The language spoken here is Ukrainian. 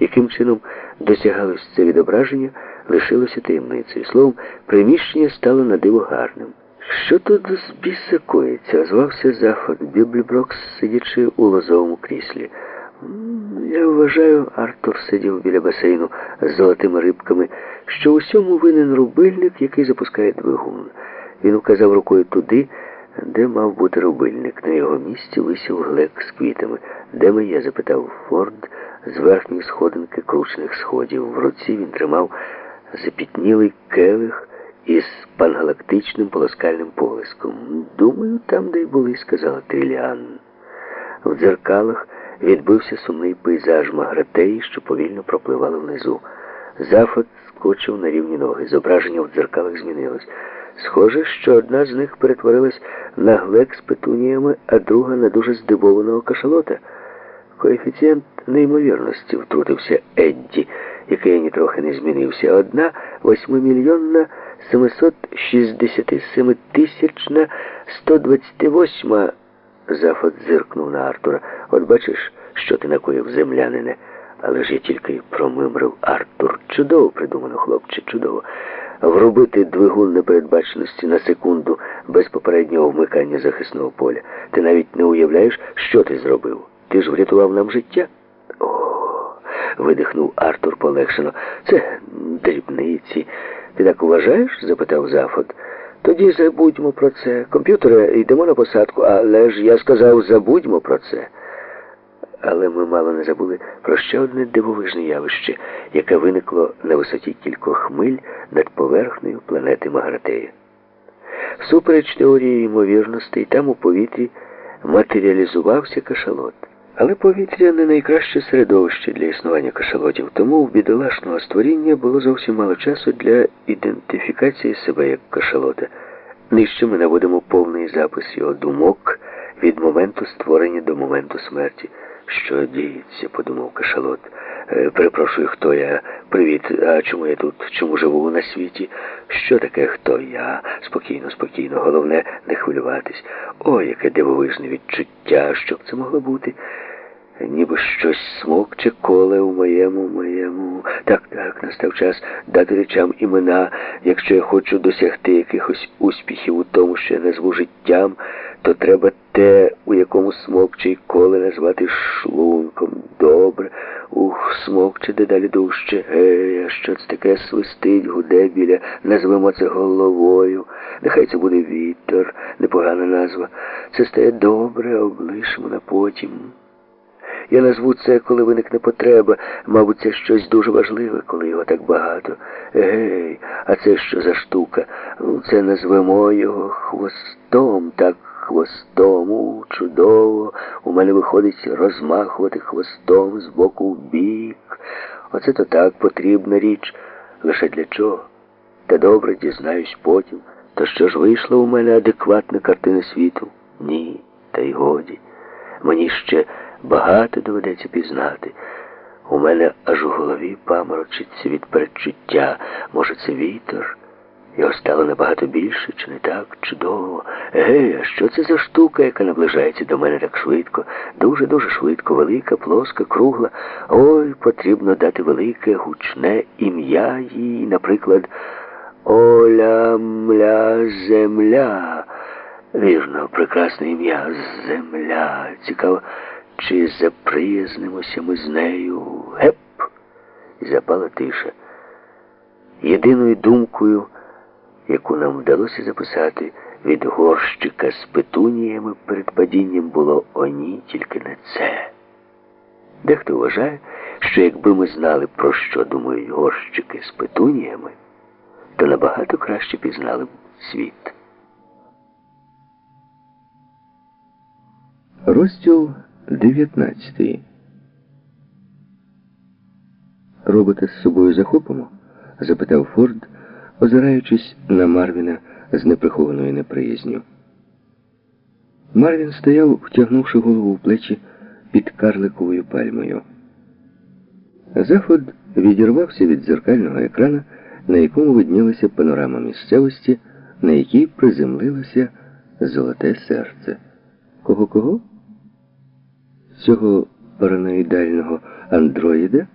Яким чином досягалось це відображення, лишилося таємницею. Словом, приміщення стало на диво гарним. Що тут з біса коїться? озвався Зафот Бібліброкс, сидячи у лозовому кріслі. Я вважаю, Артур сидів біля басейну з золотими рибками, що усьому винен рубильник, який запускає двигун. Він указав рукою туди, де мав бути рубильник. На його місці висів глек з квітами. Де ми я? запитав Форд з верхньої сходинки кручених сходів. В руці він тримав запітнілий келих із пангалактичним полоскальним полиском. Думаю, там, де й були, сказала Тріліан. В дзеркалах відбився сумний пейзаж Магратеї, що повільно пропливало внизу. Зафот скочив на рівні ноги. Зображення в дзеркалах змінилось. Схоже, що одна з них перетворилась на глек з петуніями, а друга на дуже здивованого кашалота. Коефіцієнт неймовірності втрутився Едді, який нітрохи не змінився. Одна восьмимільйонна 767 тисячна 128 Зафот зиркнув на Артура. От бачиш, що ти накоїв землянине. Але ж я тільки промимрив Артур. Чудово придумано, хлопче, чудово. Вробити двигун непередбаченості на секунду без попереднього вмикання захисного поля. Ти навіть не уявляєш, що ти зробив. Ти ж врятував нам життя. О, видихнув Артур полегшено. Це дрібниці. Ти так вважаєш? запитав Зафот. Тоді забудьмо про це. Комп'ютери, йдемо на посадку, але ж я сказав, забудьмо про це. Але ми мало не забули про ще одне дивовижне явище, яке виникло на висоті кількох миль над поверхнею планети Магратея. Всупереч теорії ймовірностей, там у повітрі матеріалізувався кашалот. Але повітря не найкраще середовище для існування кашалотів, тому у бідолашного створіння було зовсім мало часу для ідентифікації себе як кашалота. Нижче ми наводимо повний запис його думок від моменту створення до моменту смерті. Що діється, подумав кашалот. Е, перепрошую, хто я? Привіт. А чому я тут? Чому живу на світі? Що таке хто я? Спокійно, спокійно. Головне не хвилюватись. Ой, яке дивовижне відчуття. Що б це могло бути? Ніби щось смокче коле у моєму, моєму. Так, так, настав час дати речам імена. Якщо я хочу досягти якихось успіхів у тому, що я назву життям, то треба те, у якому смокче коле назвати шлунком. Добре. Ух, смокче дедалі дужче. Гей, а що це таке свистить, гуде біля, назвемо це головою. Нехай це буде вітер, непогана назва. Це стає добре, облишимо на потім. Я назву це, коли виникне потреба. Мабуть, це щось дуже важливе, коли його так багато. Гей, а це що за штука? Ну, Це назвемо його хвостом, так хвостом. Чудово. У мене виходить розмахувати хвостом з боку в бік. Оце то так потрібна річ. Лише для чого? Та добре дізнаюсь потім. То що ж вийшла у мене адекватна картина світу? Ні, та й годі. Мені ще багато доведеться пізнати. У мене аж у голові паморочиться від передчуття. Може, це вітер? Його стало набагато більше, чи не так? Чудово. Гей, а що це за штука, яка наближається до мене так швидко? Дуже-дуже швидко, велика, плоска, кругла. Ой, потрібно дати велике, гучне ім'я їй, наприклад, Оля мля земля. Вірно, прекрасне ім'я земля. Цікаво, чи заприязнимося ми з нею? Геп! Запала тиша. Єдиною думкою, яку нам вдалося записати від горщика з петуніями перед падінням, було о ні, тільки не це. Дехто вважає, що якби ми знали, про що думають горщики з петуніями, то набагато краще пізнали б світ. Розділ 19. Робота з собою захопимо? запитав Форд, озираючись на Марвіна з неприхованою неприязню. Марвін стояв, втягнувши голову в плечі під карликовою пальмою. Заход відірвався від дзеркального екрана, на якому виднілася панорама місцевості, на якій приземлилося золоте серце. Кого-кого? Цього параноїдального андроїда?